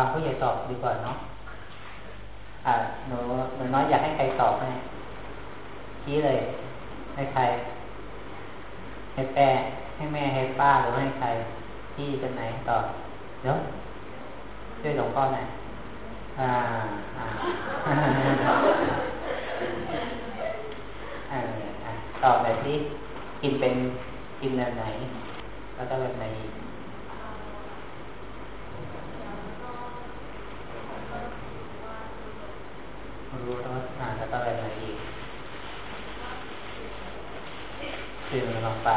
ฟังผู้ใหญ่ตอบดีกว่าเนาะอ่าหนูหนูน้อยอยากให้ใครตอบไหมชี้เลย ให้ใคร ให้แป้ให้แม่ให้ป้าหรือให้ใคร ที่จะไหนตอบเดี๋ยวช่วยหลวงพ่อหน่อยอ่าอ่าตอบหน่อยที่กินเป็นกินแบบไหน แล้วก็แบบไหน รู้รสอ่านแล้วก็แบบไหนอีกซึมลงไป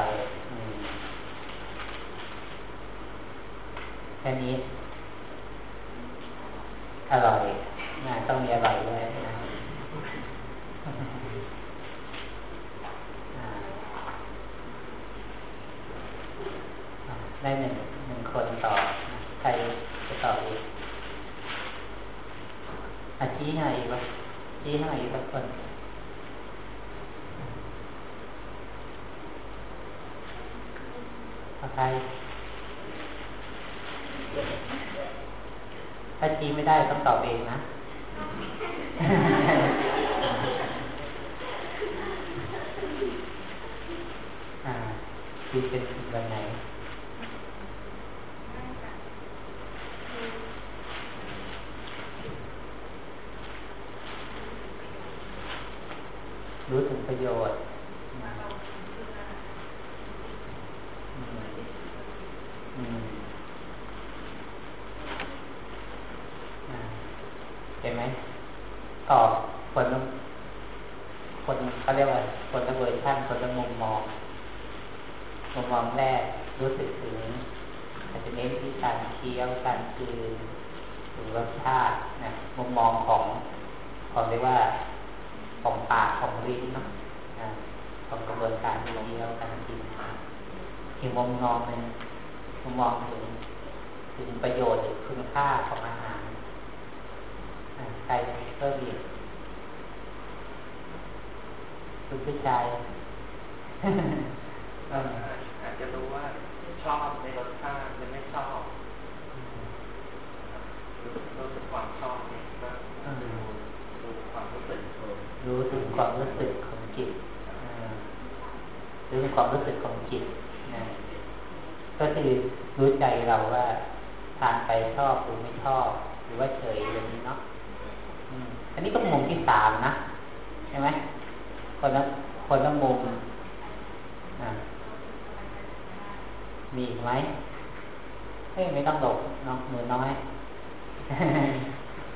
แค่นี้ อร่อยงานต้องมีอร่อยด้วยนะได้หนึ่งหนึ่งคนต่อ ใครจะต่ออีกอาชี้ให้อีกวะ ชี้ให้อีกสักคนใครถ้าชี้ไม่ได้ต้องตอบเองนะชี้เป็นแบบไหน รู้ถึงประโยชน์เห็นไหมตอบคนคนเขาเรียกว่าคนละเวอร์ชันคนละมุมมองมุมมองแรกรู้สึกถึงอาจจะเน้นที่การเคี้ยวการคืนหรือรสชาตินะมุมมองของของเรียกว่า ของปากของลิ้นเนาะของกระบวนการเคี้ยวการกินอีกมุมมองหนึ่งมุมมองถึงถึงประโยชน์หรือคุณค่าของอาหารใครเพิ่มอีกคุณผู้ชายอาจจะรู้ว่าชอบในรสชาติหรือไม่ชอบรู้สึกความชอบเนี่ยก็ดูดูความรู้สึก รู้ถึงความรู้สึกของจิตรู้ถึงความรู้สึกของจิตนะก็คือรู้ใจเราว่าทานไปชอบหรือไม่ชอบ หรือว่าเฉยอย่างนี้เนาะอันนี้ก็มุมที่สามนะใช่ไหมคนละคนละมุมมีไหมเฮ้ยไม่ต้องหลบน้องมือน้อย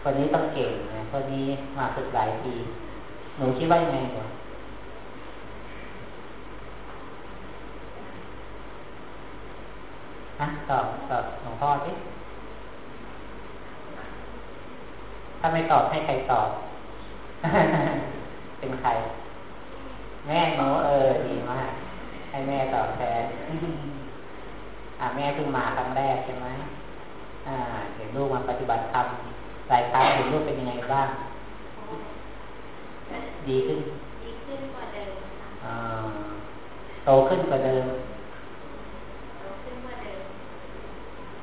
คนนี้ต้องเก่งนะคนนี้มาฝึกหลายปี หนูคิดว่ายังไงเหรอฮะตอบตอบหลวงพ่อสิถ้าไม่ตอบให้ใครตอบ เป็นใคร แม่หนูเออดีมาก ให้แม่ตอบแทนอ่าแม่เพิ่งมาครั้งแรกใช่ไหมอ่าเห็นลูกมาปฏิบัติธรรมหลายครั้งเห็นลูกเป็นยังไงบ้าง ดีขึ้น ดีขึ้นกว่าเดิมอ่าโตขึ้นกว่าเดิมโตขึ้นกว่าเดิม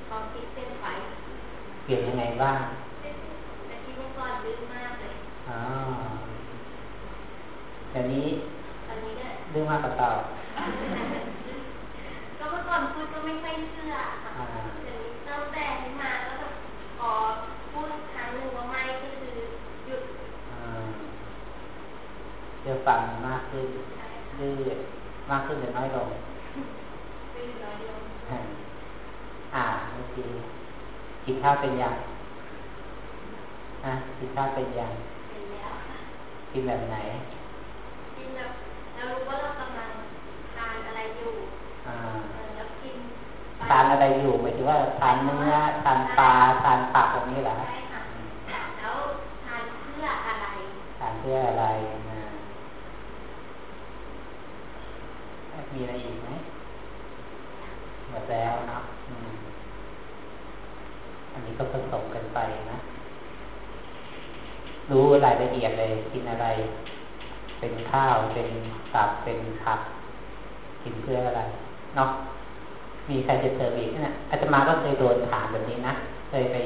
ความคิดเปลี่ยนไปเปลี่ยนยังไงบ้างอ๋อเดี๋ยวนี้เรื่องมากกว่าเก่าก็เมื่อก่อนพูดก็ไม่ค่อยเชื่อค่ะเดี๋ยวนี้ตั้งแต่ที่มาแล้วแบบขอพูดครั้งหนึ่งว่าไม่ก็คือหยุด เชื่อฟังมากขึ้นดื้อมากขึ้นหรือน้อยลงดื้อน้อยลงอ่าเมื่อกี้กินข้าวเป็นยังฮะกินข้าวเป็นยังกินแบบไหนกินแบบเรารู้ว่าเรากำลังทานอะไรอยู่อ่าแล้วกินทานอะไรอยู่หมายถึงว่าทานเนื้อทานปลาทานผักแบบนี้เหรอใช่ค่ะแล้วทานเพื่ออะไรทานเพื่ออะไรนะมีอะไรอีกไหมหมด แล้วนะอันนี้ก็ผสมกันไปนะ รู้รายละเอียดเลยกินอะไร เป็นข้าวเป็นตับเป็นผักกินเพื่ออะไรเนาะมีใครจะเจออีกนะอาตมาก็เคยโดนถามแบบนี้นะเคยไป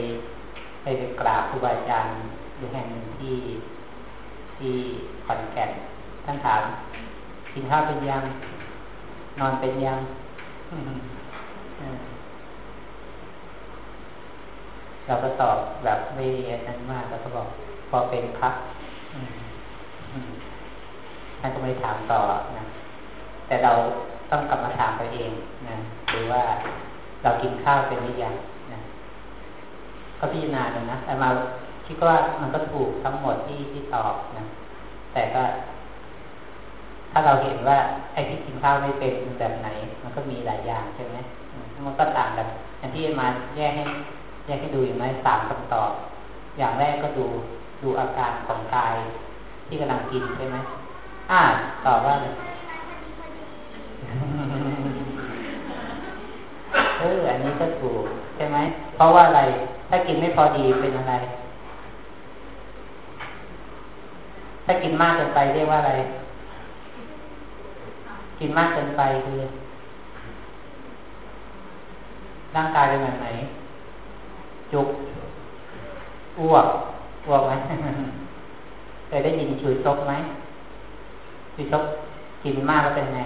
ไปไปกราบครูบาอาจารย์อยู่แห่งที่ที่ขอนแก่นท่านถามกินข้าวเป็นยัง นอนเป็นยัง เราก็ตอบแบบไม่นั้นมากแล้วก็บอก พอเป็นครับท่านก็ไม่ถามต่อนะ แต่เราต้องกลับมาถามตัวเองนะหรือว่าเรากินข้าวเป็นหรือยังนะก็พิจารณาดูนะแต่มาคิดว่ามันก็ถูกทั้งหมดที่ที่ตอบนะ แต่ก็ ถ้าเราเห็นว่าไอ้ที่กินข้าวไม่เป็นแบบไหน มันก็มีหลายอย่างใช่ไหม มันก็ต่างกันอย่างที่มาแยกให้แยกให้ดูอย่างไรสามคำตอบ อย่างแรกก็ดูดูอาการของกายที่กำลังกินใช่ไหมอ่าตอบว่าเอออันนี้ก็ถูกใช่ไหมเพราะว่าอะไร ถ้ากินไม่พอดีเป็นอะไร ถ้ากินมากเกินไปเรียกว่าอะไร กินมากเกินไปคือ ร่างกายเป็นแบบไหน จุก อ้วก อ้วกไหมเคยได้ยินชูชกไหมชูชกกินมากแล้วเป็นไง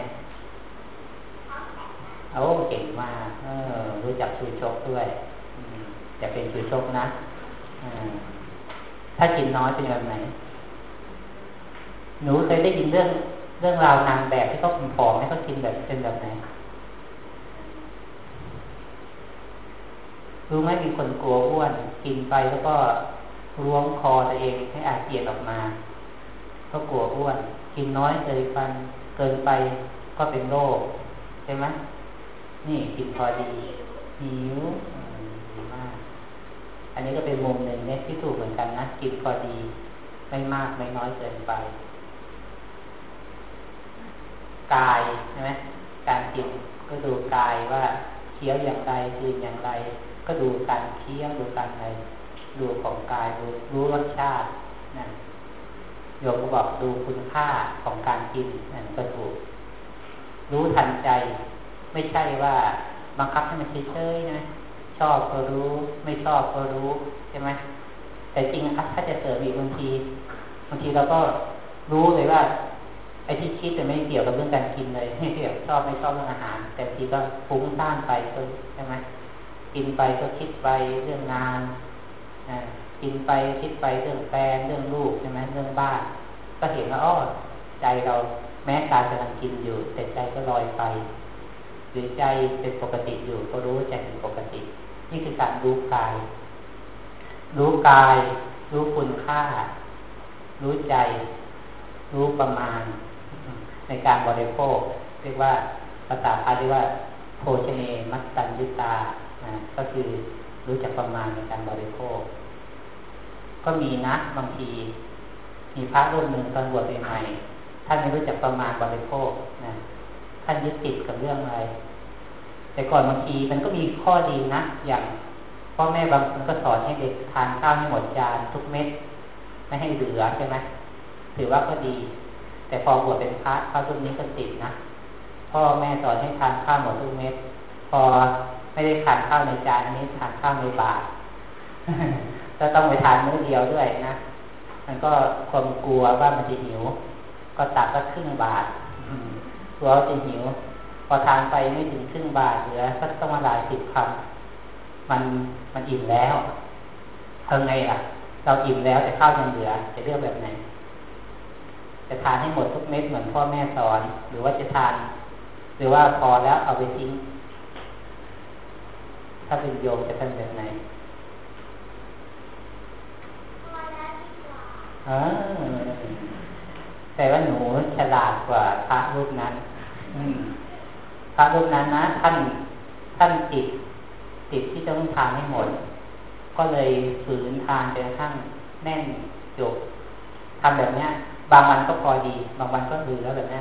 โอ้เก่งมากเออ รู้จักชูชกด้วยจะเป็นชูชกนะถ้ากินน้อยเป็นแบบไหน หนูเคยได้ยินเรื่องเรื่องราวนางแบบที่เขาผอมให้เขากินแบบเป็นแบบไหน รู้ไหมมีคนกลัวอ้วน กินไปแล้วก็ล้วงคอตัวเองให้อาเจียนออกมา ก็กลัวอ้วน กินน้อยเกินไปเกินไปก็เป็นโรคใช่ไหมนี่กินพอดีหิวดีมาก อันนี้ก็เป็นมุมหนึ่งเนี่ยที่ถูกเหมือนกันนะกินพอดี ไม่มากไม่น้อยเกินไป กายใช่ไหมการกินก็ดูกายว่าเคี้ยวอย่างไรกินอย่างไร ก็ดูการเคี้ยวดูการอะไรดูของกายดูรู้รสชาตินั่นโยมก็บอกดูคุณค่าของการกินนั่นก็ถูก รู้ทันใจ ไม่ใช่ว่าบังคับให้มันเฉยๆนะ ชอบก็รู้ ไม่ชอบก็รู้ใช่ไหมแต่จริงถ้าจะเสริมอีกบางทีบางทีเราก็รู้เลยว่าไอ้ที่คิดจะไม่เกี่ยวกับเรื่องการกินเลยไม่เกี่ยวชอบไม่ชอบเรื่องอาหาร แต่ทีก็ฟุ้งซ่านไปใช่ไหม กินไปก็คิดไปเรื่องงานกินไปคิดไปเรื่องแฟนเรื่องลูกใช่ไหมเรื่องบ้าน ก็เห็นว่าอ้อใจเราแม้กายกำลังกินอยู่แต่ใจก็ลอยไปหรือใจเป็นปกติอยู่ก็รู้ใจเป็นปกติ นี่คือการรู้กาย รู้กาย รู้คุณค่า รู้ใจ รู้ประมาณ ในการบริโภค เรียกว่าภาษาพาเรียกว่าโภชเนมัตตัญญุตา ก็คือรู้จักประมาณในการบริโภค ก็มีนะบางที มีพระรูปหนึ่งตอนบวชใหม่ท่านไม่รู้จักประมาณบริโภคนะท่านยึดติดกับเรื่องอะไร แต่ก่อนบางทีมันก็มีข้อดีนะ อย่างพ่อแม่บางคนก็สอนให้เด็กทานข้าวให้หมดจานทุกเม็ดไม่ให้เหลือใช่ไหมถือว่าก็ดี แต่พอบวชเป็นพระพระรุ่นนี้ก็ติดนะพ่อแม่สอนให้ทานข้าวหมดทุกเม็ดพอ ไม่ได้ทานข้าวในจานนี้ทานข้าวในบาตรก็ต้องไปทานมื้อเดียวด้วยนะ มันก็ความกลัวว่ามันจะหิว ก็ตักก็ครึ่งบาทกลัวจะหิว พอทานไปไม่ถึงครึ่งบาทเหลือสักต้องมาหลายสิบคำมันมันอิ่มแล้วทำไงล่ะ เราอิ่มแล้วแต่ข้าวยังเหลือ จะเลือกแบบไหน จะทานให้หมดทุกเม็ดเหมือนพ่อแม่สอน หรือว่าจะทาน หรือว่าพอแล้วเอาไปทิ้ง ถ้าเป็นโยมจะเป็นแบบไหนเออแต่ว่าหนูฉลาดกว่าพระรูปนั้นพระรูปนั้นนะท่านท่านติดติดที่จะต้องทานให้หมด ก็เลยฝืนทานจนกระทั่งแน่นจบทำแบบเนี้ย บางวันก็พอดี บางวันก็หือแล้วแบบนี้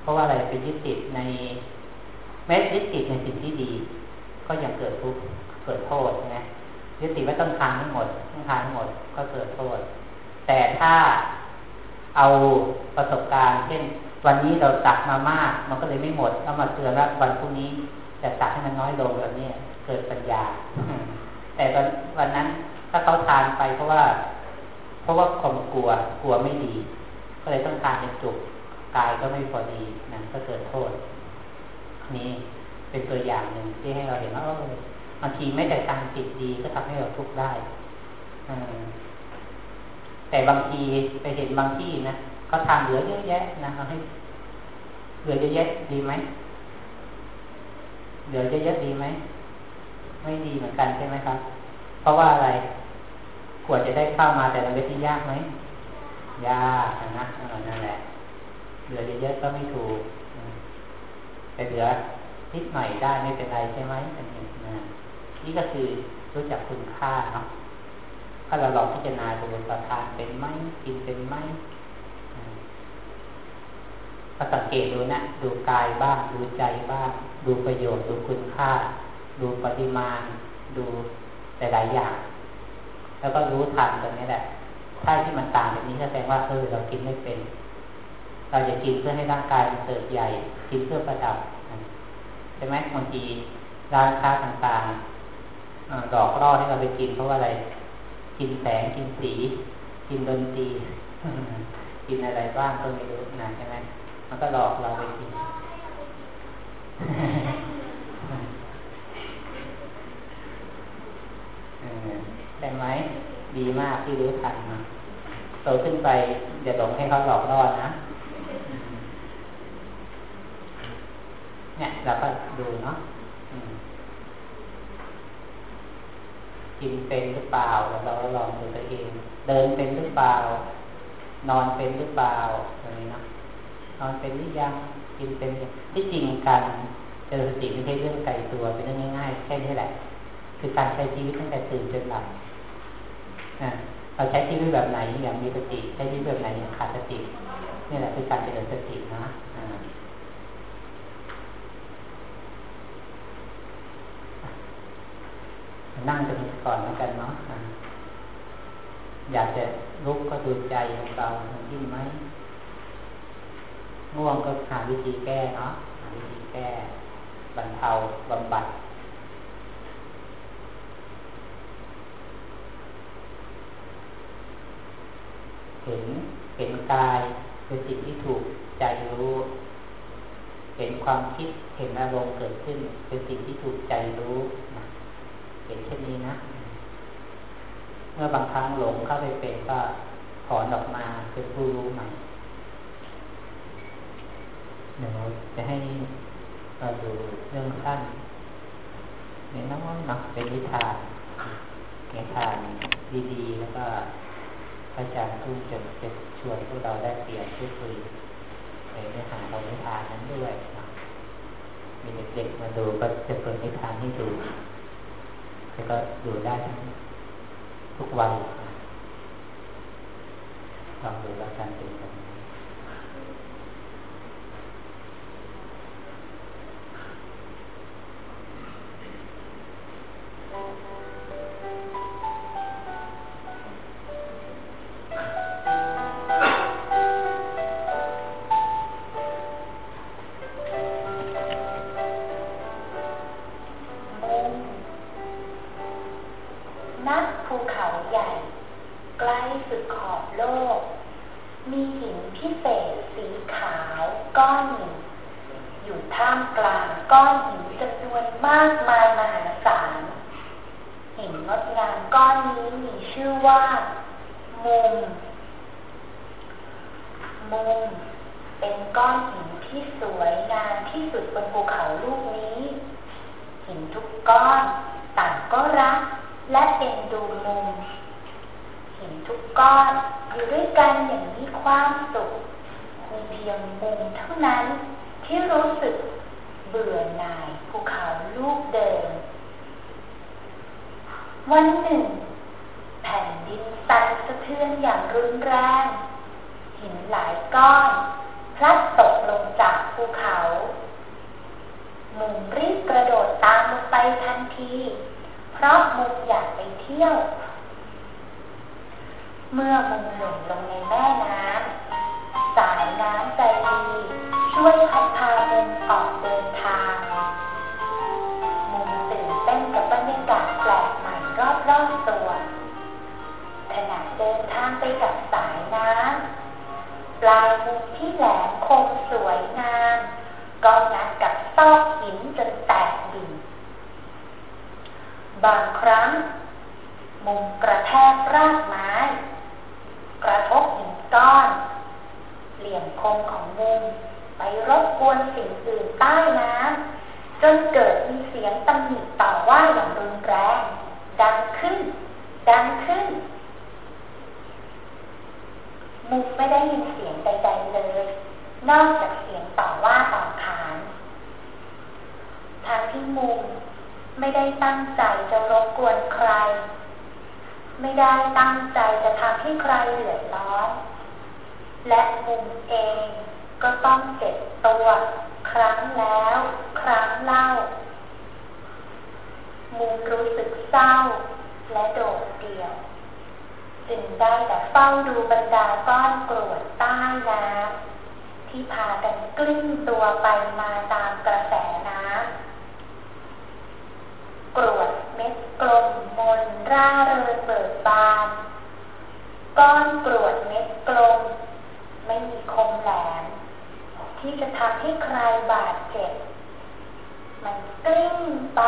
เพราะว่าอะไรเป็นยึดติดในแม้ยึดติดในสิ่งที่ดี ก็ยังเกิดทุกข์เกิดโทษใช่ไหมยึดติดว่าต้องทานให้หมดต้องทานให้หมดก็เกิดโทษ แต่ถ้าเอาประสบการณ์ เช่น วันนี้เราตักมามาก มันก็เลยไม่หมดแล้วมาเตือนว่าวันพรุ่งนี้จะตักให้มันน้อยลงแบบนี้เกิดปัญญา แต่วันวันนั้นถ้าเขาทานไปเพราะว่า เพราะว่าความกลัวกลัวไม่ดี ก็เลยต้องทานเป็นจุกกายก็ไม่พอดีนะก็เกิดโทษนี่ เป็นตัวอย่างหนึ่งที่ให้เราเห็นว่าบางทีไม่แต่การจิตดีก็ทำให้เราทุกข์ได้แต่บางทีไปเห็นบางที่นะเขาทานเหลือเยอะแยะนะเขาให้เหลือเยอะแยะดีไหมเหลือเยอะแยะดีไหมไม่ดีเหมือนกันใช่ไหมครับ เพราะว่าอะไรขวดจะได้เข้ามาแต่ละเวทียากไหมยากนะนั่นแหละเหลือเยอะๆก็ไม่ถูกแต่เหลือ นิดหน่อยได้ไม่เป็นไรใช่ไหมอันนี้นะนี่ก็คือรู้จักคุณค่าเนาะถ้าเราลองพิจารณาดูประทานเป็นไหมกินเป็นไหมก็สังเกตดูนะ ดูกายบ้าง ดูใจบ้าง ดูประโยชน์ ดูคุณค่า ดูปริมาณ ดูหลายๆอย่าง แล้วก็รู้ทันตรงนี้แหละถ้าที่มันต่างแบบนี้แสดงว่าเออเรากินไม่เป็น เราจะกินเพื่อให้ร่างกายมันเติบใหญ่ กินเพื่อประดับ ช่ไหมบางทีร้านค้าต่างๆดอกร่อให้เราไปกินเพราะว่าอะไร กินแสงกินสี กินดนตรีกินอะไรบ้างก็ไม่รู้นะใช่ไหมมันก็หลอกเราไปกินได้ไหมดีมากที่รู้ทันมาโตขึ้นไปอย่าหลงให้เขาหลอกล่อนะ เนี่ยเราก็ดูเนาะกินเป็นหรือเปล่าเราลองดูตัวเอง เดินเป็นหรือเปล่า นอนเป็นหรือเปล่าอะไรนะนอนเป็นหรือยังกินเป็นที่จริงการเจริญสติไม่ใช่เรื่องไกลตัวเป็นเรื่องง่ายๆแค่นี้แหละ คือการใช้ชีวิตตั้งแต่ตื่นจนหลับเราใช้ชีวิตแบบไหนอย่างมีสติใช้ชีวิตแบบไหนอย่างขาดสตินี่แหละคือการเจริญสตินะ นั่งจะมีก่อนแล้วกันเนาะอยากจะลุกก็ดูใจของเรายิ่ไหมง่วงก็หาวิธีแก้เนาะหาวิธีแก้บรรเทาบำบัดเห็นเห็นกายเป็นสิ่งที่ถูกใจรู้ เห็นความคิดเห็นอารมณ์เกิดขึ้น เป็นสิ่งที่ถูกใจรู้นะ ห็นเช่นนี้นะ เมื่อบางครั้งหลงเข้าไปเป็นก็ถอนออกมาเป็นผู้รู้ใหม่เดี๋ยวจะให้เราดูเรื่องสั้นในน้องนักเป็นนิทานนิทานดีๆ แล้วก็อาจารย์ทุ่งจะจะชวนพวกเราได้เปลี่ยนพูดคุยในเนื้อหาของนิทานนั้นด้วยนะมีเด็กๆมาดูก็จะเปิดนิทานให้ดู แล้วก็อยู่ได้ทุกวันลองดูแล้วกันเป็น ช่วยพัดพาเป็นออกเดินทาง มุมตื่นเต้นกับบรรยากาศแปลกใหม่รอบรอบตัวขณะเดินทางไปกับสายน้ำปลายมุมที่แหลมคมสวยงามก็งัดกับซอกหินจนแตกดิ่งบางครั้ง มุมกระแทกรากไม้ กระทบหินก้อน เหลี่ยมคมของ รบกวนสิ่งอื่นใต้น้ำจนเกิดมีเสียงตำหนิต่อว่าอย่างรุนแรง ดังขึ้น ดังขึ้น มุมไม่ได้ยินเสียงใดๆเลย นอกจากเสียงต่อว่าต่อขานทางที่มุมไม่ได้ตั้งใจจะรบกวนใคร ไม่ได้ตั้งใจจะทำให้ใครเดือดร้อน และมุมเอง ก็ต้องเจ็บตัว ครั้งแล้ว ครั้งเล่ามุมรู้สึกเศร้า และโดดเดี่ยว จึงได้แต่เฝ้าดูบรรดาก้อนกรวดใต้น้ำที่พากันกลิ้งตัวไปมาตามกระแสน้ำกรวดเม็ดกลมมนร่าเริงเบิกบาน ก้อนกรวดเม็ดกลมไม่มีคมแหลม ที่จะทำให้ใครบาดเจ็บ มันกลิ้งไป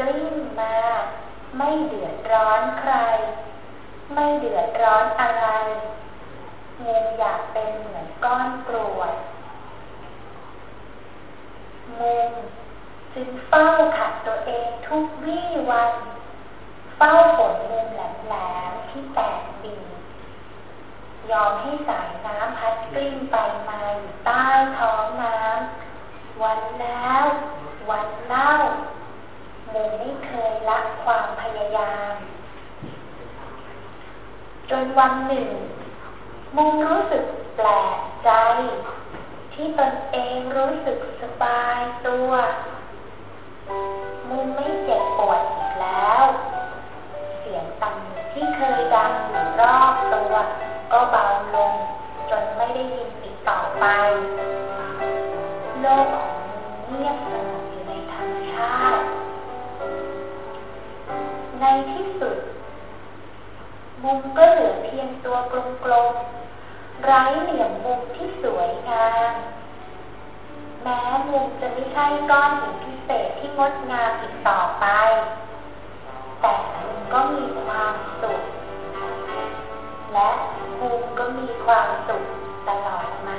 กลิ้งมา ไม่เดือดร้อนใคร ไม่เดือดร้อนอะไรงูอยากเป็นเหมือนก้อนกรวดงูจึงเฝ้าขัดตัวเองทุกวี่วัน เฝ้าฝนมุมแหลมๆที่แตกบิน ยอมให้สายน้ำพัดกลิ้งไปมาอยู่ใต้ท้องน้ำวันแล้ว วันเล่ามุมไม่เคยละความพยายาม จนวันหนึ่งมุมรู้สึกแปลกใจ ที่ตนเองรู้สึกสบายตัว มุมไม่เจ็บปวดอีกแล้ว เสียงต่ำที่เคยดังอยู่รอบตัว ก็เบาลง จนไม่ได้ยินอีกต่อไป โลกของมุมเงียบสงบอยู่ในธรรมชาติ ในที่สุด มุมก็เหลือเพียงตัวกลมๆ ไร้เหลี่ยมมุมที่สวยงาม แม้มุมจะไม่ใช่ก้อนหินพิเศษที่งดงามอีกต่อไป แต่มุมก็มีความสุข และภูมิก็มีความสุขตลอดมา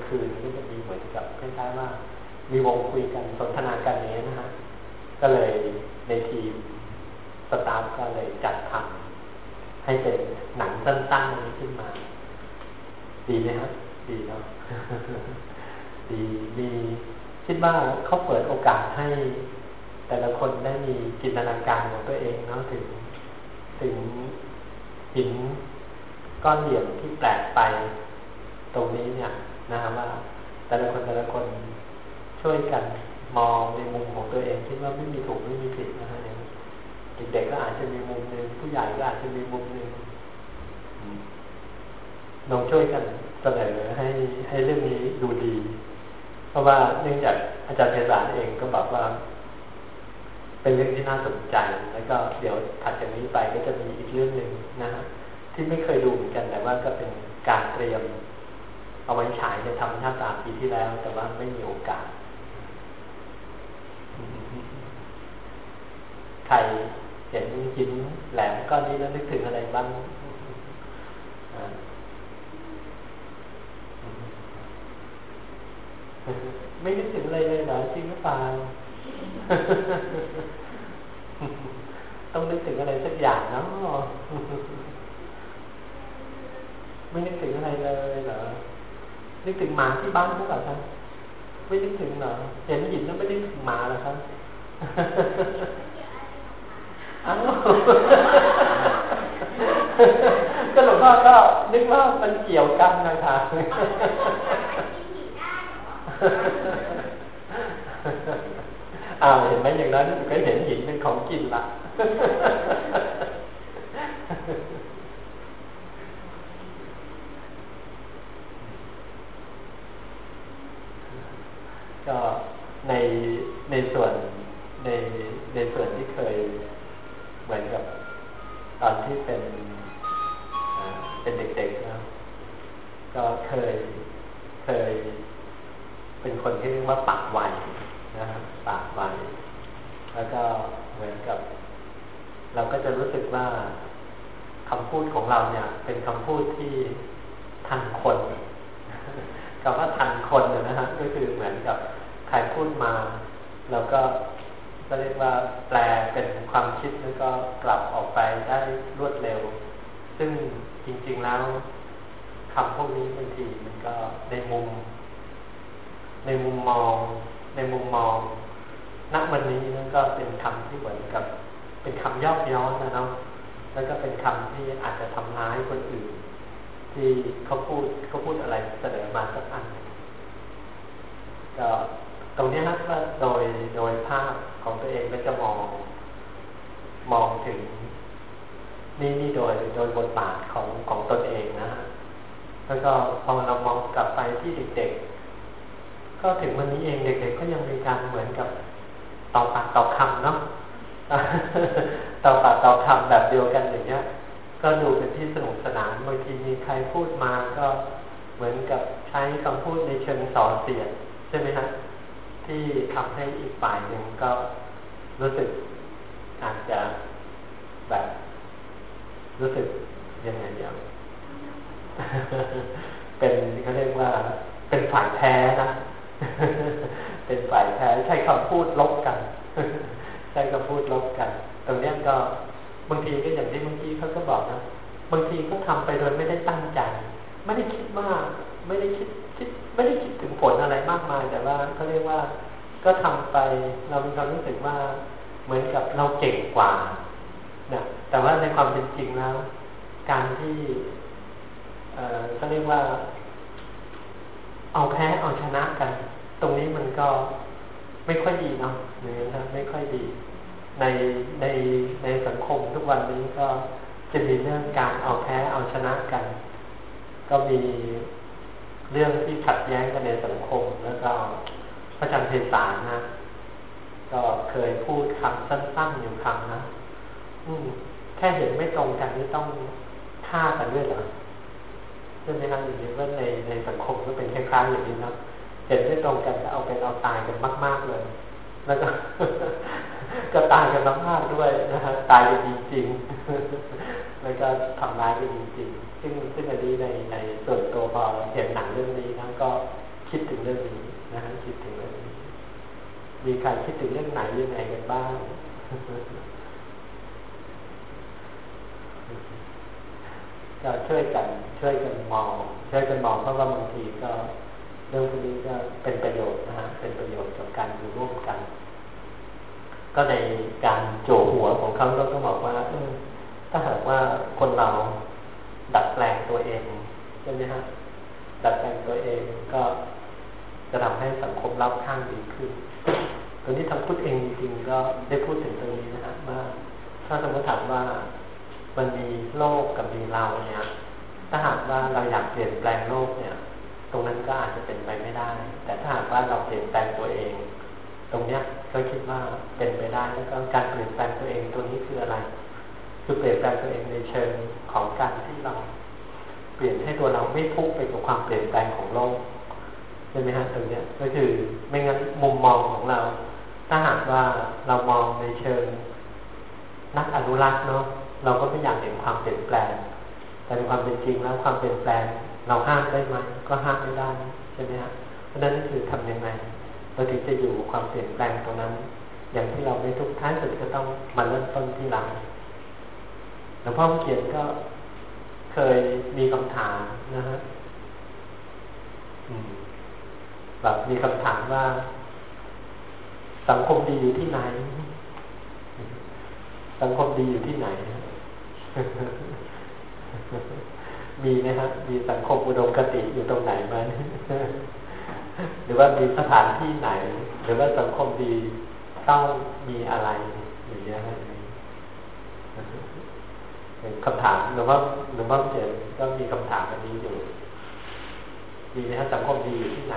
างคืนก็จะมีเหมือนกับคล้ายๆว่า มีวงคุยกันสนทนากันนี้นะฮะก็เลยในทีมสตาฟก็เลยจัดทำให้เป็นหนังสั้นๆนี้ขึ้นมา ดีไหมครับดีเนาะดีมีคิดว่าเขาเปิดโอกาสให้ แต่ละคนได้มีจินตนาการของตัวเองเนาะถึง ถึงหินก้อนเหลี่ยมที่แปลกไป ตรงนี้เนี่ย นะครับว่า แต่ละคนแต่ละคนช่วยกันมองในมุมของตัวเองคิดว่าไม่มีถูกไม่มีผิดนะฮะเด็กๆก็อาจจะมีมุมหนึ่งผู้ใหญ่ก็อาจจะมีมุมหนึ่งลองช่วยกันเสนอให้ให้เรื่องนี้ดูดี เพราะว่าเนื่องจากอาจารย์เทศานเองก็บอกว่า เป็นเรื่องที่น่าสนใจ แล้วก็เดี๋ยวถัดจากนี้ไปก็จะมีอีกเรื่องหนึ่งนะฮะที่ไม่เคยดูเหมือนกันแต่ว่าก็เป็นการเตรียม เอาไว้ฉายในธรรมชาติตาปีที่แล้ว แต่ว่าไม่มีโอกาส ใครเห็นหินแหลมก้อนนี้แล้วนึกถึงอะไรบ้างไม่นึกถึงอะไรเลยเหรอจริงหรือเปล่าต้องนึกถึงอะไรสักอย่างเนาะไม่นึกถึงอะไรเลยเหรอ นึกถึงหมาที่บ้านหรือเปล่าครับไม่นึกถึงเหรอเห็นหินแล้วไม่นึกถึงหมาเหรอครับอ้าวก็หลวงพ่อก็นึกว่ามันเกี่ยวกันนะคะอ้าวเห็นไหมอย่างนั้นก็เห็นหินเป็นของกินละ ก็ในในส่วนในในส่วนที่เคยเหมือนกับตอนที่เป็นเป็นเด็กๆนะก็เคยเคย เป็นคนที่เรียกว่าปากไวนะปากไวแล้วก็เหมือนกับ เราก็จะรู้สึกว่าคำพูดของเราเนี่ย เป็นคำพูดที่ทันคนคำว่าทันคนนะฮะก็คือเหมือนกับ ใครพูดมาแล้วก็ก็เรียกว่าแปลเป็นความคิดแล้วก็กลับออกไปได้รวดเร็ว ซึ่งจริงๆแล้วคำพวกนี้บางทีมันก็ในมุม ในมุมมอง ในมุมมองนักวันนี้นั่นก็เป็นคำที่เหมือนกับ เป็นคำยอกย้อนนะเนาะแล้วก็เป็นคำที่อาจจะทำร้ายคนอื่น ที่เขาพูดเขาพูดอะไรเสนอมาสักอันก็ ตรงนี้นะว่าโดยโดยภาพของตัวเองก็จะมอง มองถึง นี่นี่โดยโดยบทบาทของของตนเองนะ แล้วก็พอเรามองกลับไปที่เด็กๆก็ถึงวันนี้เองเด็กๆก็ยังมีการเหมือนกับต่อปากต่อคำเนาะต่อปากต่อคำแบบเดียวกันอย่างเงี้ย ก็ดูเป็นที่สนุกสนานบางทีมีใครพูดมาก็เหมือนกับใช้คำพูดในเชิงส่อเสียดใช่ไหมฮะ ที่ทำให้อีกฝ่ายหนึ่งก็รู้สึกอาจจะแบบรู้สึกยังไงอย่างเป็นเขาเรียกว่า เป็นฝ่ายแพ้นะ เป็นฝ่ายแพ้ใช้คำพูดลบกัน ใช้คำพูดลบกัน ตรงนี้ก็บางทีก็อย่างที่เมื่อกี้เขาก็บอกนะ บางทีก็ทำไปโดยไม่ได้ตั้งใจ ไม่ได้คิดมาก ไม่ได้คิดคิดไม่ได้คิดถึงผลอะไรมากมาย แต่ว่าเขาเรียกว่าก็ทำไปเรามีความรู้สึกว่าเหมือนกับเราเก่งกว่านะแต่ว่าในความเป็นจริงแล้ว การที่เออเขาเรียกว่า เอาแพ้เอาชนะกัน ตรงนี้มันก็ไม่ค่อยดีเนาะหรือนะไม่ค่อยดี ในในในสังคมทุกวันนี้ก็จะมีเรื่องการเอาแพ้เอาชนะกัน ก็มี เรื่องที่ขัดแย้งกันในสังคมแล้วก็พระจารย์เพศานะ ก็เคยพูดคำสั้นๆอยู่คำนะอืมแค่เห็นไม่ตรงกันนี่ต้องฆ่ากันด้วยเหรอใช่ไหมครับอย่างนี้ว่าในในสังคมก็เป็นคล้ายๆอย่างนี้นะเห็นไม่ตรงกันก็เอาเป็นเอาตายกันมาก ๆเลย แล้วก็ก็ตายกันมากๆด้วยนะฮะตายกันจริงๆ แล้วก็ทำร้ายกันจริงๆซึ่งซึ่งอันนี้ในในส่วนตัวพอเห็นหนังเรื่องนี้นะก็คิดถึงเรื่องนี้นะฮะคิดถึงเรื่องนี้มีใครคิดถึงเรื่องไหนยังไงกันบ้างก็ช่วยกันช่วยกันมอง ช่วยกันมองเพราะว่าบางทีก็เรื่องพวกนี้ก็เป็นประโยชน์นะฮะเป็นประโยชน์กับการอยู่ร่วมกัน ก็ในการโจหัวของเขาก็ต้องบอกว่าเออ ถ้าหากว่าคนเราดัดแปลงตัวเองใช่ไหมฮะดัดแปลงตัวเองก็จะทำให้สังคมรอบข้างดีขึ้นตรงนี้ทางพูดเองจริงๆก็ได้พูดถึงตรงนี้นะฮะว่าถ้าสมมติถามว่ามันมีโลกกับมีเราเนี่ยถ้าหากว่าเราอยากเปลี่ยนแปลงโลกเนี่ย ตรงนั้นก็อาจจะเป็นไปไม่ได้ แต่ถ้าหากว่าเราเปลี่ยนแปลงตัวเอง ตรงเนี้ยก็คิดว่าเป็นไปได้แล้วก็การเปลี่ยนแปลงตัวเองตัวนี้คืออะไร คือเปลี่ยนแปลงตัวเองในเชิงของการที่เรา เปลี่ยนให้ตัวเราไม่ทุกข์ไปกับความเปลี่ยนแปลงของโลกใช่ไหมฮะตรงเนี้ยก็คือไม่งั้นมุมมองของเรา ถ้าหากว่าเรามองในเชิงนักอนุรักษ์เนาะเราก็ไม่อยากเห็นความเปลี่ยนแปลง แต่ในความเป็นจริงแล้วความเปลี่ยนแปลง เราห้ามได้ไหมก็ห้ามไม่ได้ใช่ไหมฮะเพราะนั้นคือทำยังไงเราถึงจะอยู่ความเปลี่ยนแปลงตรงนั้น อย่างที่เราไม่ทุกท้ายสุดก็ต้องมาเริ่มต้นที่เรา หลวงพ่อเขียนก็เคยมีคำถามนะฮะแบบมีคำถามว่า สังคมดีอยู่ที่ไหน สังคมดีอยู่ที่ไหน มีนะครับ มีสังคมอุดมคติอยู่ตรงไหนไหมหรือว่ามีสถานที่ไหน หรือว่าสังคมดีต้องมีอะไรอย่างเงี้ย ครับคำถามหรือว่าหรือว่าเขียนก็มีคำถามอันนี้อยู่ ดีนะครับสังคมดีอยู่ที่ไหน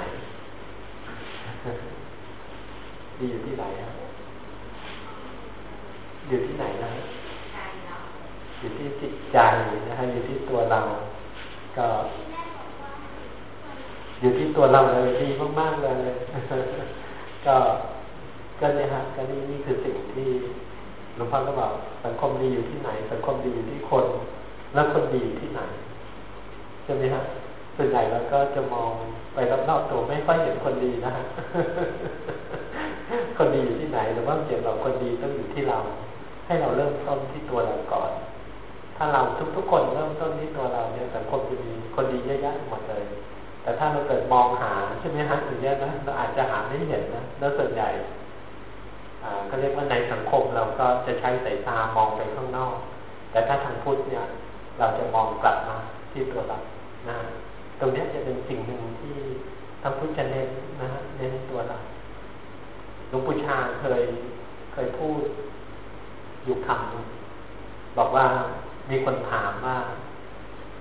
ดีอยู่ที่ไหนครับอยู่ที่ไหนนะอยู่ที่จิตใจนะฮะอยู่ที่ตัวเรา ก็ อยู่ที่ตัวเราเลยดีมากๆเลย ก็ก็เนี่ยฮะก็นี่นี่คือสิ่งที่ หลวงพ่อก็บอกสังคมดีอยู่ที่ไหน สังคมดีอยู่ที่คน แล้วคนดีอยู่ที่ไหนใช่ไหมฮะส่วนใหญ่เราก็จะมองไปรอบๆตัวไม่ค่อยเห็นคนดีนะฮะคนดีอยู่ที่ไหนหรือว่าเขียนบอกคนดีต้องอยู่ที่เรา ให้เราเริ่มต้นที่ตัวเราก่อน ถ้าเราทุกๆคนเริ่มต้นที่ตัวเราเนี่ยสังคมจะมีคนดีเยอะแยะหมดเลย แต่ถ้าเราเกิดมองหาใช่ไหมฮะอย่างนี้นะเราอาจจะหาไม่เห็นนะแล้วส่วนใหญ่ ก็เรียกว่าในสังคมเราก็จะใช้สายตามองไปข้างนอก แต่ถ้าทางพุทธเนี่ย เราจะมองกลับมาที่ตัวเรานะตรงนี้จะเป็นสิ่งหนึ่งที่ทางพุทธจะเน้นนะเน้นตัวเราหลวงปู่ชาเคยเคยพูดอยู่คำบอกว่ามีคนถามว่า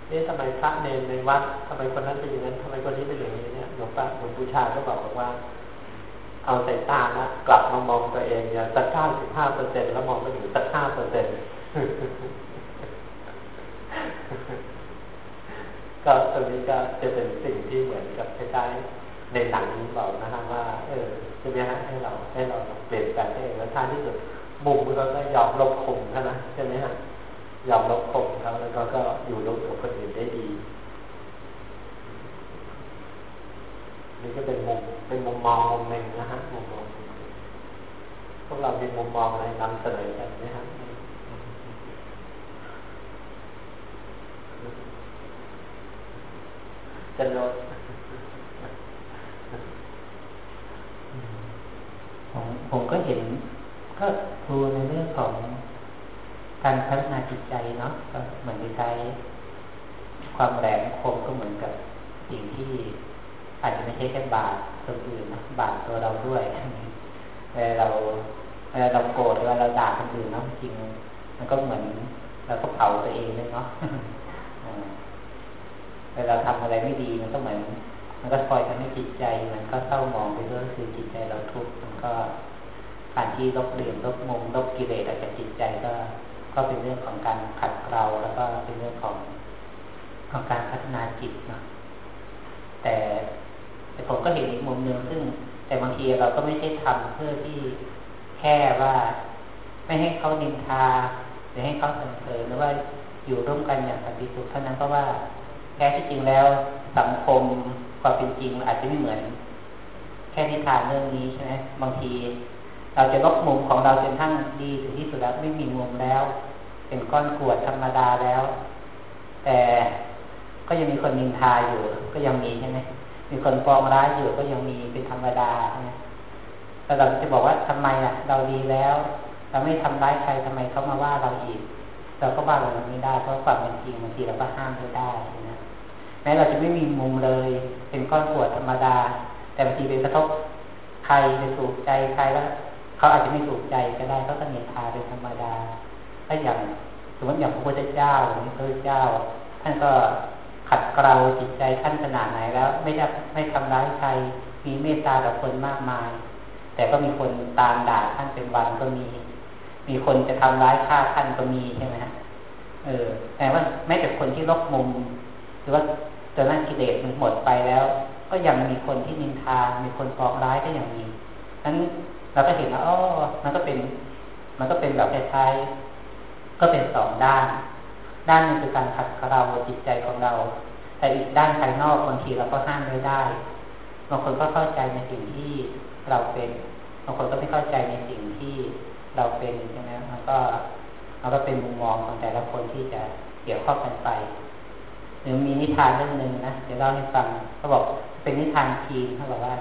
เอ๊ะทำไมพระเนรในวัดทำไมคนนั้นเป็นอย่างนั้นทำไมคนนี้เป็นอย่างนี้เนี่ยหลวงป้าหลวงปู่ชาก็บอกว่า เอาสายตานะกลับมามองตัวเองเนี่ยสักเก้าสิบห้าเปอร์เซ็นแล้วมองไปอยู่สักห้าเปอร์เซ็นก็ตรงนี้ก็จะเป็นสิ่งที่เหมือนกับคล้ายๆในหนังนี้บอกนะฮะว่าเออจะมีให้เราให้เราเปลี่ยนแปลงเองแล้วท้ายที่สุดมุมเราก็ยอมลบคมเท่านะใช่ไหมฮะยอมลบคมเขาแล้วก็ก็อยู่ร่วมกับคนอื่นได้ดีนี่ก็เป็นมุม เป็นมุมมองมุมหนึ่งนะฮะมุมมองพวกเรามีมุมมองอะไรนำเสนอกันไหมฮะจะลดผมผมก็เห็น ก็ดูในเรื่องของการพัฒนาจิตใจเนาะก็เหมือนใช้ความแหลมคมก็เหมือนกับสิ่งที่ อาจจะไม่ใช่แค่บาดคนอื่นนะบาดตัวเราด้วยเวลาเราเวลาเราโกรธเวลาเราด่าคนอื่นเนาะจริง มันก็เหมือนเราก็เผาตัวเองเลยเนาะเวลาทำอะไรไม่ดีมันก็เหมือน มันก็คอยทำให้จิตใจ มันก็เศร้าหมองไปด้วยคือจิตใจเราทุกข์มันก็การที่ลบเลี่ยมลบมุมลบกิเลสออกจากจิตใจก็ ก็เป็นเรื่องของการขัดเกลาแล้วก็เป็นเรื่องของของการพัฒนาจิตเนาะแต่ แต่ผมก็เห็นอีกมุมหนึ่งซึ่ง แต่บางทีเราก็ไม่ใช่ทำเพื่อที่แค่ว่า ไม่ให้เขานินทาหรือให้เขาสรรเสริญหรือว่าอยู่ร่วมกันอย่างสันติสุขเท่านั้นเพราะว่าแท้ที่จริงแล้วสังคมความเป็นจริงอาจจะไม่เหมือน แค่นิทานเรื่องนี้ใช่ไหมบางที เราจะลบมุมของเราจนทั้งดีถึงที่สุดแล้วไม่มีมุมแล้ว เป็นก้อนกรวดธรรมดาแล้ว แต่ก็ยังมีคนนินทาอยู่ ก็ยังมีใช่ไหม มีคนฟองร้ายอยู่ก็ยังมีเป็นธรรมดาใช่ไหมแต่เราจะบอกว่าทำไมอะ เราดีแล้ว เราไม่ทำร้ายใครทำไมเขามาว่าเราอีก เราก็ว่าเราไม่ได้เพราะความเป็นจริงบางทีเราก็ห้ามไม่ได้นะแม้เราจะไม่มีมุมเลย เป็นก้อนปวดธรรมดา แต่บางทีเป็นกระทบใครไปถูกใจใครแล้วเขาอาจจะไม่ถูกใจก็ได้เขาก็นินทาเป็นธรรมดาถ้าอย่างสมมติอย่างพระพุทธเจ้าหรือพระเจ้า ท่านก็ ขัดเกลาจิตใจท่านขนาดไหนแล้ว ไม่ได้ไม่ทำร้ายใครมีเมตตากับคนมากมาย แต่ก็มีคนตามด่าท่านเป็นวันก็มี มีคนจะทำร้ายฆ่าท่านก็มีใช่ไหมฮะเออแต่ว่าแม้แต่คนที่ลบมุม หรือว่าจนนั้นกิเลสมันหมดไปแล้ว ก็ยังมีคนที่นินทา มีคนปองร้ายก็ยังมีนั้นเราก็เห็นว่าอ๋อมันก็เป็น มันก็เป็นแบบคล้ายๆก็เป็นสองด้าน ด้านนึงคือการขัดเกลาจิตใจของเรา แต่อีกด้านภายนอกบางทีเราก็ห้ามไม่ได้บางคนก็เข้าใจในสิ่งที่เราเป็นบางคนก็ไม่เข้าใจในสิ่งที่เราเป็นใช่ไหมมันก็มันก็เป็นมุมมองของแต่ละคนที่จะเกี่ยวข้องกันไปหรือมีนิทานเรื่องหนึ่งนะเดี๋ยวเล่าให้ฟังเขาบอกเป็นนิทานจีนเขาบอกว่า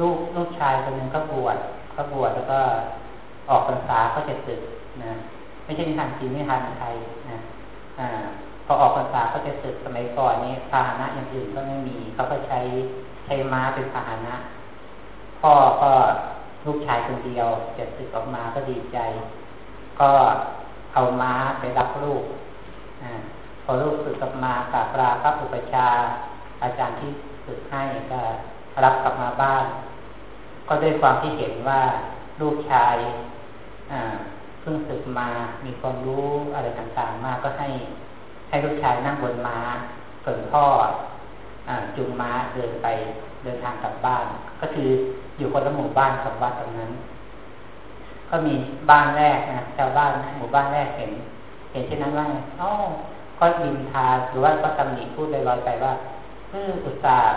ลูกลูกชายคนหนึ่งก็บวชก็บวชแล้วก็ออกพรรษาก็จะศึกนะ ไม่ใช่นิทานจีนนิทานไทยนะอ่าพอออกพรรษาก็จะศึกสมัยก่อนนี้พาหนะอย่างอื่นก็ไม่มีเขาก็ใช้ใช้ม้าเป็นพาหนะ พ่อก็ลูกชายคนเดียวจะศึกออกมาก็ดีใจ ก็เอาม้าไปรับลูกอพอลูกศึกกลับมากราบลาพระอุปชา อาจารย์ที่ศึกให้ก็รับกลับมาบ้าน ก็ด้วยความที่เห็นว่าลูกชายเพิ่งศึกมา มีความรู้อะไรต่างๆ มากก็ให้ ให้ลูกชายนั่งบนม้าส่วนพ่ออจูงม้าเดินไปเดินทางกลับบ้าน ก็คืออยู่คนละหมู่บ้านกับวัดตรงนั้น ก็มีบ้านแรกนะชาวบ้านหมู่บ้านแรกเห็น เห็นเช่นนั้นว่าอ๋อก็ดินทาหรือว่าก็ตำหนิพูดลอยๆไปว่าเอออุตส่าห์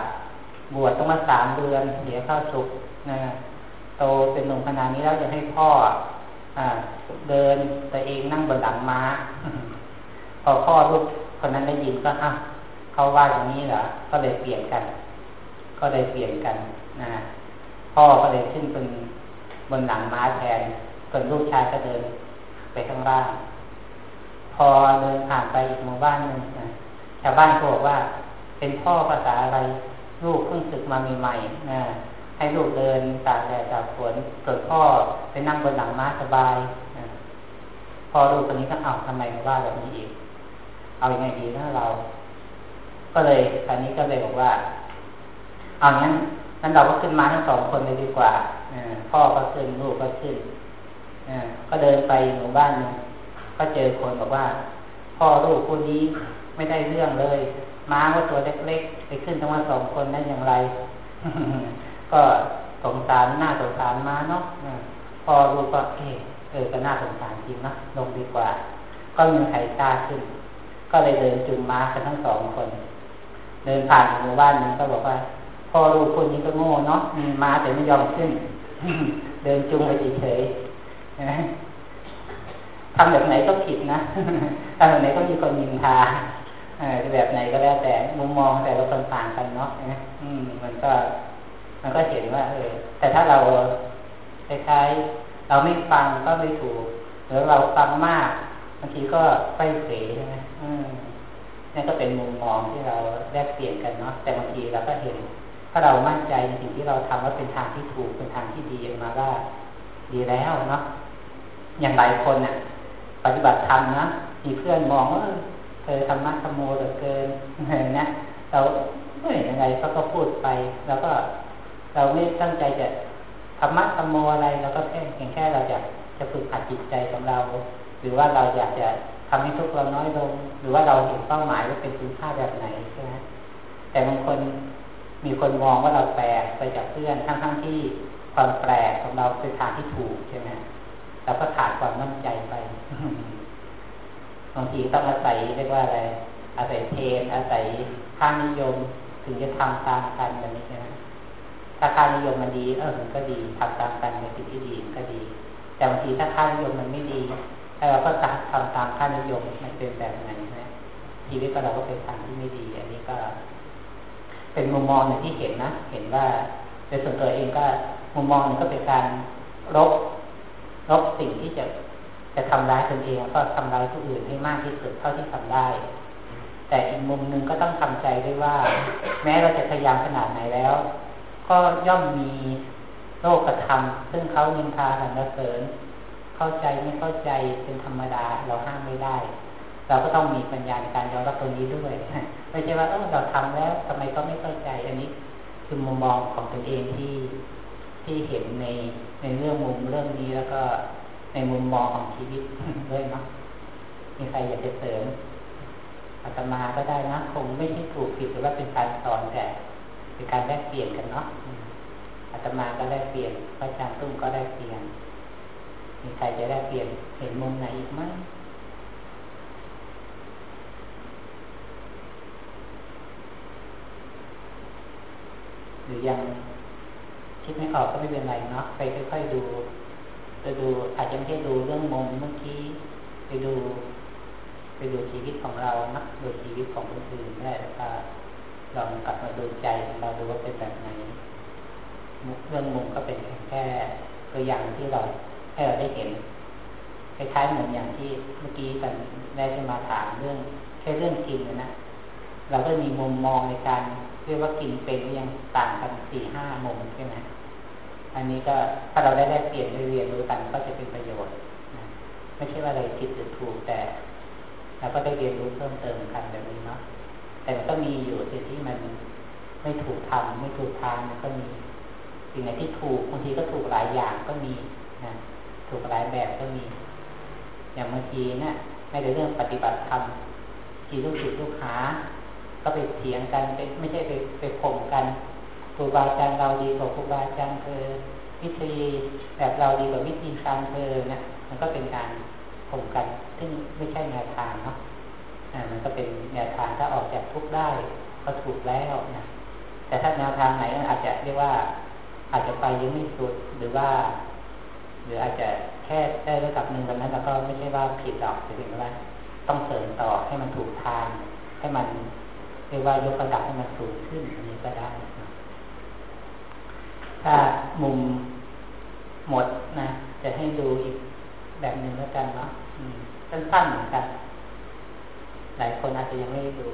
บวชต้องมาสามเดือนเดี๋ยวเข้าสุกนะโตเป็นหนุ่มขนาดนี้แล้วจะให้พ่อ เดินตัวเองนั่งบนหลังม้า พอพ่อลูกคนนั้นได้ยินก็อะเขาว่าอย่างนี้เหรอ ก็เลยเปลี่ยนกัน ก็เลยเปลี่ยนกันนะพ่อก็เลยขึ้นเป็นบนหลังม้าแทนส่วนลูกชายก็เดินไปข้างล่าง พอเดินผ่านไปอีกหมู่บ้านหนึ่งนะชาวบ้านเขาบอกว่า เป็นพ่อภาษาอะไร ลูกเพิ่งศึกมาใหม่ๆนะ ให้ลูกเดินตากแดดตากฝนส่วนพ่อไปนั่งบนหลังม้าสบายพอลูกคนนี้ก็เอาทำไมมาว่าแบบนี้อีก เอาอยัางไงดีนะเรา ก็เลยตอนนี้ก็เลยบอกว่า เอางั้นนั้นเราก็ขึ้นมาทั้งสองคนเลยดีกว่าอพ่อก็ขึ้นลูกก็ขึ้นอก็เดินไปหมู่บ้านนึงก็เจอคนบอกว่า พ่อลูกคนนี้ไม่ได้เรื่องเลย ม้าก็ตัวเล็กๆไปขึ้นทั้งวันสองคนได้อย่างไร ก็สงสารหน้าสงสารม้าเนาะพอรู้ก็เออเออก็น่าสงสารจริงนะลงดีกว่า ก็มีใครกล้าขึ้น ก็เลยเดินจุงม้ากันทั้งสองคน เดินผ่านหมู่บ้านนึงก็บอกว่าพ่อลูกคนนี้ก็โง่เนาะมีม้าแต่ไม่ยอมขึ้น เดินจุงไปเฉยๆทำแบบไหนก็ผิดนะทำแบบไหนก็มีคนยินทาแบบไหนก็แล้วแต่มุมมองแต่ละคนต่างกันเนาะอืมมันก็ มันก็เห็นว่าเออแต่ถ้าเราคล้ายๆเราไม่ฟังก็ไม่ถูกหรือเราฟังมากบางทีก็ไปเสียใช่ไหมนั่นก็เป็นมุมมองที่เราแลกเปลี่ยนกันเนาะแต่บางทีเราก็เห็น ถ้าเรามั่นใจในสิ่งที่เราทำว่าเป็นทางที่ถูกเป็นทางที่ดีมาว่าดีแล้วเนาะอย่างหลายคนเนี่ยปฏิบัติธรรมนะมีเพื่อนมองว่าเธอธรรมะธรรมโมเหลือเกินนะเราไม่เห็นยังไงเขาก็พูดไป แล้วก็ เราไม่ตั้งใจจะธรรมะธรรมโมอะไรเราก็แค่เพียงแค่เราอยากจะฝึกหัดจิตใจของเรา หรือว่าเราอยากจะทำให้ทุกข์เราน้อยลง หรือว่าเราเห็นเป้าหมายว่าเป็นคุณค่าแบบไหนใช่ไหมแต่บางคนมีคนมองว่าเราแปลกไปจากเพื่อนทั้งๆทที่ความแปลกของเราเป็นทางที่ถูกใช่ไหมเราก็ขาดความมั่นใจไปบางทีต้องอาศัยเรียกว่าอะไรอาศัยเทนอาศัยค่านิยม ถึงจะทำตามกันแบบนี้นะ ถ้าค่านิยมมันดี เออมันก็ดีทำตามกันในสิ่งที่ดีก็ดี แต่บางทีถ้าค่านิยมมันไม่ดีถ้าเราก็ทำตามค่านิยมมันเป็นแบบไหนนะชีวิตเราก็เป็นทางที่ไม่ดี อันนี้ก็ เป็นมุมมองหนึ่งที่เห็นนะเห็นว่าในส่วนตัวเองก็มุมมองนึงก็เป็นการลบลบสิ่งที่จะจะทำร้ายตนเองก็ทำร้ายผู้อื่นให้มากที่สุดเท่าที่ทำได้ แต่อีกมุมหนึ่งก็ต้องทำใจด้วยว่า แม้เราจะพยายามขนาดไหนแล้ว ก็ย่อมมีโลกธรรม ซึ่งเขายินทาสรรเสริญ เข้าใจไม่เข้าใจเป็นธรรมดาเราห้ามไม่ได้ เราก็ต้องมีปัญญาในการยอมรับตรงนี้ด้วยไม่ใช่ว่าเออเราทำแล้วทำไมก็ไม่เข้าใจอันนี้คือมุมมองของตนเองที่ที่เห็นในในเรื่องมุมเรื่องนี้แล้วก็ในมุมมองของชีวิตด้วยเนาะมีใครอยากจะเสริมอาตมาก็ได้นะคงไม่ใช่ถูกผิดหรือว่าเป็นการสอนแต่ เป็นการแลกเปลี่ยนกันเนาะอาตมาก็แลกเปลี่ยนพระอาจารย์ตุ้มก็แลกเปลี่ยน มีใครจะแลกเปลี่ยนเห็นมุมไหนอีกไหมหรือยังคิดไม่ออกก็ไม่เป็นไรเนาะไปค่อยๆดูไปดูอาจจะไม่ใช่ดูเรื่องมุมเมื่อกี้ไปดู ไปดูชีวิตของเรานะดูชีวิตของคนอื่นได้แล้วก็ ลองกลับมาดูใจของเราดูว่าเป็นแบบไหนเรื่องมุมก็เป็นแค่ตัวอย่างที่เราให้เราได้เห็นคล้ายๆเหมือนอย่างที่เมื่อกี้กันได้ที่มาถามเรื่องแค่เรื่องกินนะเราก็มีมุมมองในการเรียกว่ากินเป็นยังต่างกันสี่ห้ามุมใช่ไหมอันนี้ก็ถ้าเราได้ได้เปลี่ยนได้เรียนรู้กันก็จะเป็นประโยชน์นะไม่ใช่ว่าอะไรผิดหรือถูกแต่เราก็ได้เรียนรู้เพิ่มเติมกันแบบนี้เนาะ แต่มันก็มีอยู่สิ่งที่มันไม่ถูกทำไม่ถูกทางมันก็มีสิ่งไหนที่ถูกบางทีก็ถูกหลายอย่างก็มีนะถูกหลายแบบก็มี อย่างบางทีเนะี่ยในเรื่องปฏิบัติธรรมทีลูกศิษย์ลูกหา ก็ไปเถียงกันไปไม่ใช่ไปไปข่มกันครูบาอาจารย์เราดีกว่าครูบาอาจารย์เธอวิธีแบบเราดีกว่าวิธีการเธอเนะมันก็เป็นการข่มกัน ซึ่งไม่ใช่แนวทางเนาะ มันก็เป็นแนวทางถ้าออกจากทุกข์ได้ก็ถูกแล้วนะแต่ถ้าแนวทางไหนอาจจะเรียกว่า อาจจะไปยังไม่สุดหรือว่า หรืออาจจะแค่ได้ระดับหนึ่งตอนนั้นแล้วก็ไม่ใช่ว่าผิดหรอกแต่เพียงว่า ต้องเสริมต่อให้มันถูกทางให้มันเรียกว่ายกระดับให้มันสูงขึ้นอันนี้ก็ได้ถ้ามุมหมดนะ จะให้ดูอีกแบบหนึ่งแล้วกันเนาะสั้นๆเหมือนกัน หลายคนอาจจะยังไม่ได้ดู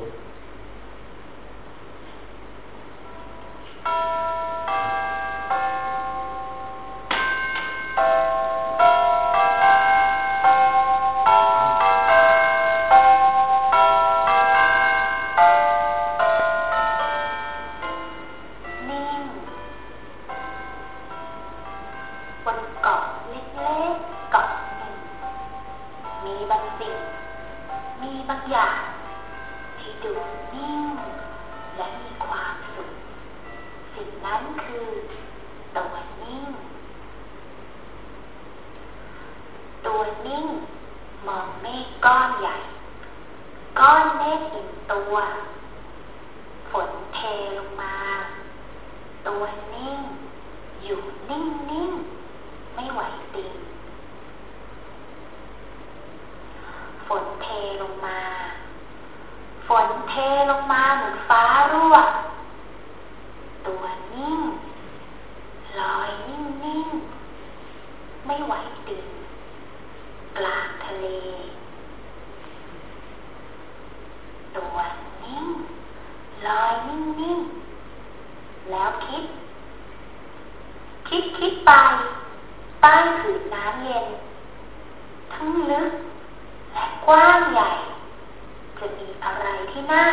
กว้างใหญ่ จะมีอะไรที่น่า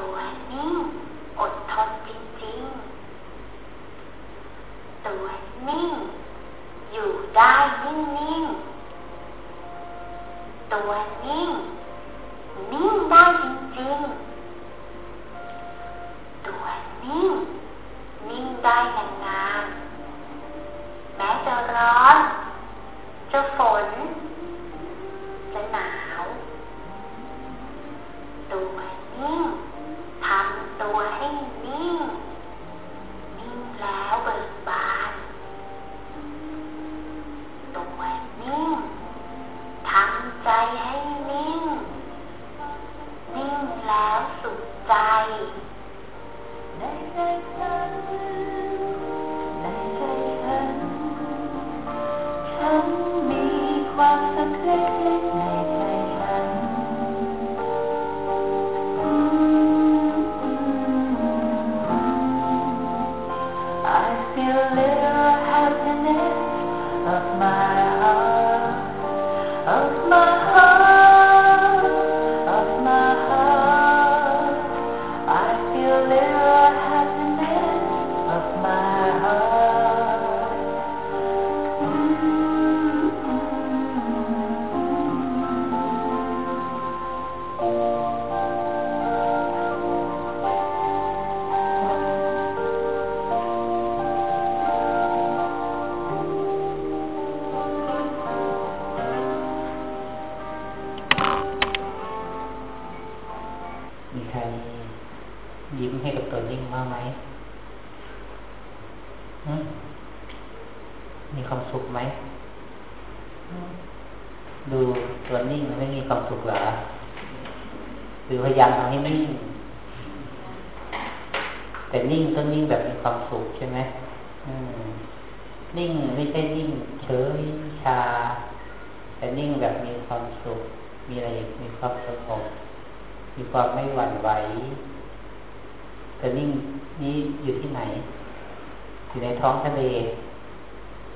ตัวนิ่งอดทนจริงๆตัวนิ่ง อยู่ได้นิ่งๆ ตัวนิ่ง นิ่งได้จริงๆ ตัวนิ่ง นิ่งได้นานๆ แม้จะร้อน จะฝน จะหนาว ตัวนิ่ง ตัวให้นิ่ง นิ่งแล้วเบิกบานตัวนิ่งทำใจให้นิ่ง นิ่งแล้วสุขใจในใจฉันในใจฉัน ฉันมีความสุขเล็ก ช่ไหมนิ่งไม่ใช่นิ่งเฉยชา แต่นิ่งแบบมีความสุข มีอะไรมีความสงบมีความไม่หวั่นไหวแต่นิ่งนี้อยู่ที่ไหน อยู่ในท้องทะเล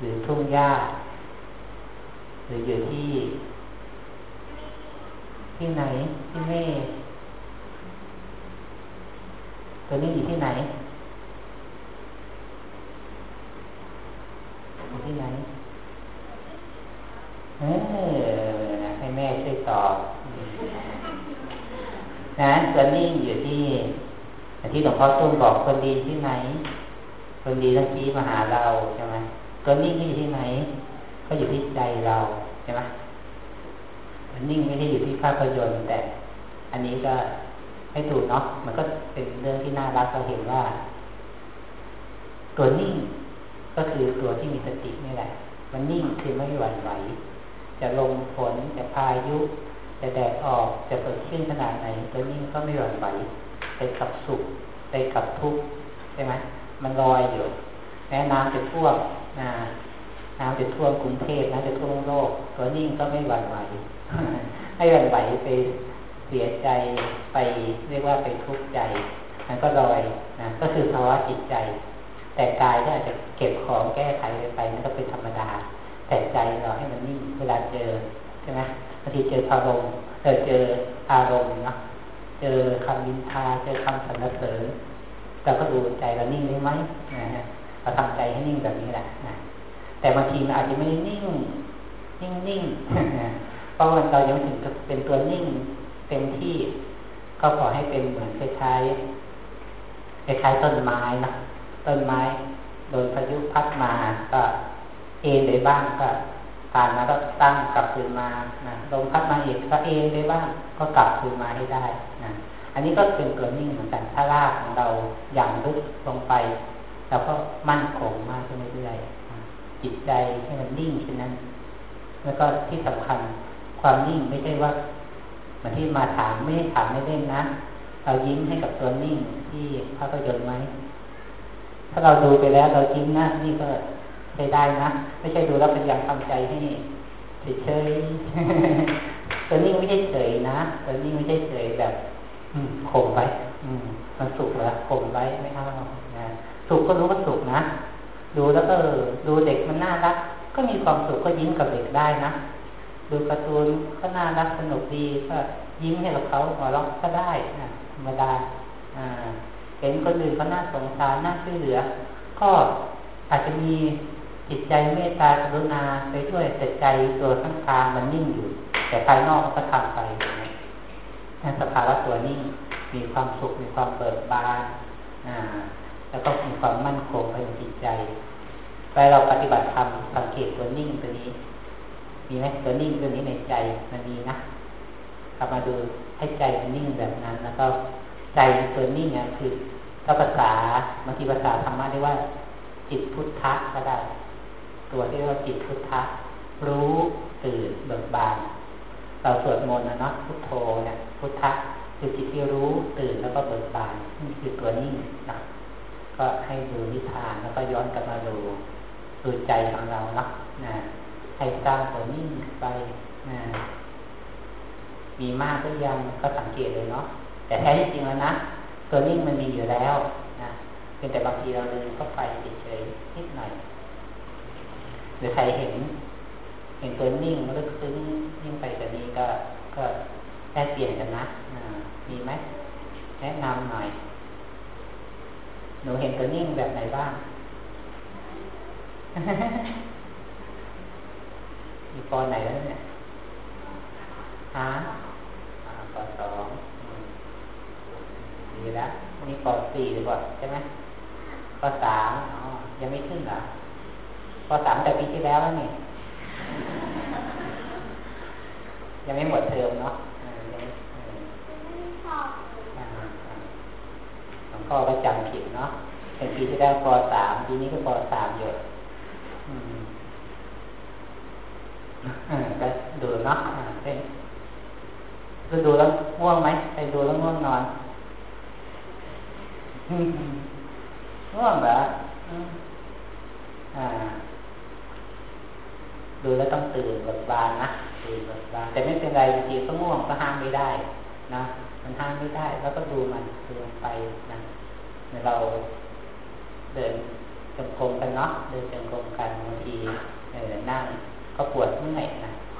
หรือทุ่งหญ้า หรืออยู่ที่ ที่ไหนที่เมฆตัวนี้อยู่ที่ไหน อยู่ที่ไหน เออนะให้แม่ช่วยตอบนะตัวนิ่งอยู่ที่ที่หลว งพ่อตุ้มบอกคนดีที่ไหน คนดีต้องชี้มาหาเราใช่ไหมตัวนิ่งที่อยู่ที่ไหน ก็อยู่ที่ใจเราใช่ไหมมันนิ่งไม่ได้อยู่ที่ภาพยนตร์แต่ อันนี้ก็ให้ถูกเนาะมันก็เป็นเรื่องที่น่ารักเราเห็นว่า ตัวนิ่งก็คือตัวที่มีสตินี่แหละ มันนิ่งคือไม่หวั่นไหว จะลงฝนจะพายุ จะแดดออกจะเปิดขึ้นขนาดไหน ตัวนิ่งก็ไม่หวั่นไหวไปกับสุข ไปกับทุกข์ใช่ไหมมันลอยอยู่แม้น้ำจะท่วมนะน้ำจะท่วมกรุงเทพน้ำจะท่วมโลกตัวนิ่งก็ไม่หวั่นไหวให้หวั่นไหวไปเสียใจไปเรียกว่าไปทุกข์ใจมันก็ลอยนะก็คือภาวะจิตใจ แต่กายก็อาจจะเก็บของแก้ไขไปไปนั่นก็เป็นธรรมดา แต่ใจเราให้มันนิ่งเวลาเจอใช่ไหมบางทีเจออารมณ์เออเจออารมณ์เนาะ เจอคำนินทาเจอคำสรรเสริญเราก็ดูใจเรานิ่งได้ไหมนะฮะเราทำใจให้นิ่งแบบนี้แหละนะแต่บางทีมันอาจจะไม่ได้นิ่ง นิ่งนิ่งเพราะมันเรายังถึงจะเป็นตัวนิ่งเต็มที่ ก็ขอให้เป็นเหมือนคล้ายคล้ายต้นไม้นะต้นไม้ โดนพายุพัดมาก็เอ็นไปบ้างก็ ผ่านมาก็ตั้งกลับคืนมานะลมพัดมาเอกก็เอ็นไปบ้างก็กลับคืนมาให้ได้นะอันนี้ก็เป็นตัวนิ่งเหมือนกันถ้ารากของเราอย่างลึกลงไปเราก็มั่นคงมากขึ้นเรื่อยๆจิตใจให้มันนิ่งเช่นนั้น แล้วก็ที่สำคัญความนิ่งไม่ใช่ว่าเหมือนที่มาถามไม่ได้ถามไม่เล่นนะเรายิ้มให้กับตัวนิ่งที่ภาพยนตร์ไหมถ้าเราดูไปแล้วเรายิ้มนะนี่ก็ ใช้ได้นะ ไม่ใช่ดูแล้วพยายามทำใจให้เฉยๆตัวนิ่งไม่ใช่เฉยนะตัวนิ่งไม่ใช่เฉยแบบอืข่มไว้อืมมันสุขแล้วข่มไว้ไม่เอานะสุขก็รู้ว่าสุขนะ ดูแล้วเออดูเด็กมันน่ารัก ก็มีความสุขก็ยิ้มกับเด็กได้นะ ดูการ์ตูนก็น่ารักสนุกดีก็ยิ้มให้กับเขาหัวเราะก็ได้นะธรรมดาอ่าเห็นคนอื่นเขาน่าสงสารน่าช่วยเหลือ ก็อาจจะมี จิตใจเมตตากรุณาไปด้วยแต่ใจตัวข้างทางมันนิ่งอยู่ แต่ภายนอกก็ทำไปนะสภาวะตัวนิ่งมีความสุขมีความเบิกบานอ่า แล้วก็มีความมั่นคงภายในจิตใจไปเราปฏิบัติธรรมสังเกตตัวนิ่งตัวนี้ มีไหมตัวนิ่งตัวนี้ในใจมันมีนะกลับมาดูให้ใจมันนิ่งแบบนั้น แล้วก็ใจตัวนิ่งเนี่ยคือถ้าภาษาบางทีภาษาธรรมะเรียกว่า จิตพุทธะก็ได้ ตัวที่เรียกว่าจิตพุทธะรู้ตื่นเบิกบาน เราสวดมนต์นะเนาะพุทโธเนี่ยพุทธะคือจิตที่รู้ตื่นแล้วก็เบิกบานนี่คือตัวนิ่งนะก็ให้ดูนิทานแล้วก็ย้อนกลับมาดูดูใจของเราเนาะนะให้สร้างตัวนิ่งไปนะมีมากก็ยังก็สังเกตเลยเนาะแต่แท้จริงแล้วนะตัวนิ่งมันมีอยู่แล้วนะเพียงแต่บางทีเราลืมก็ไปเฉยๆนิดหน่อย หรือใครเห็น เห็นตัวนิ่งลึกซึ้งยิ่งไปกว่านี้ก็ก็แค่เปลี่ยนกันนะมีไหมแนะนำหน่อยหนูเห็นตัวนิ่งแบบไหนบ้าง มีปอไหนแล้วเนี่ยฮะปอสองดีแล้วนี่ปอสี่หรือเปล่าใช่ไหมปอสามอ๋อยังไม่ขึ้นเหรอ ปอสามแต่ปีที่แล้วนี่ยังไม่หมดเทอมเนาะหลวงพ่อก็จำผิดเนาะเป็นปีที่แล้วปสามปีนี้ก็ปสามอยู่ก็ดูเนาะเป็นก็ดูแล้วง่วงไหมไปดูแล้วง่วงนอนง่วงเหรออ่า ดูแล้วต้องตื่นเบิกบานนะตื่นเบิกบานแต่ไม่เป็นไรบางทีก็ง่วงก็ห้ามไม่ได้นะมันห้ามไม่ได้ แล้วก็ดูมันดูมันไปนะเราเดินจงกรมกันเนาะเดินจงกรมกันบางทีเออนั่งก็ปวดเมื่อยนะ